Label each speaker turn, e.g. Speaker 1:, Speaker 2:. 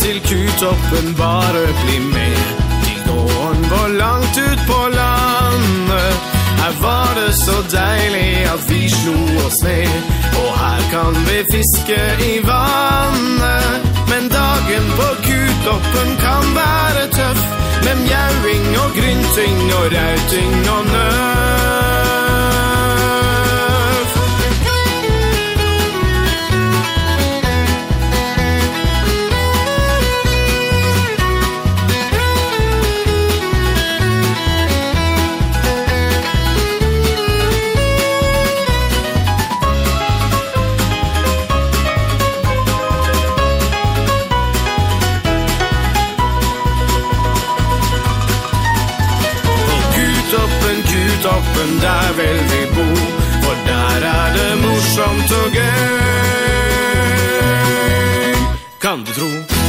Speaker 1: Kutoppen bare bli med. Til gården går langt ut på landet Her var det så deilig at vi slo oss ned. Og her kan vi fiske i vannet Men dagen på Kutoppen kan være tøff. Med mjauing og grynting og rauting og nøff Kutoppen, der vil vi bo For der er det morsomt og gøy. Kan du tro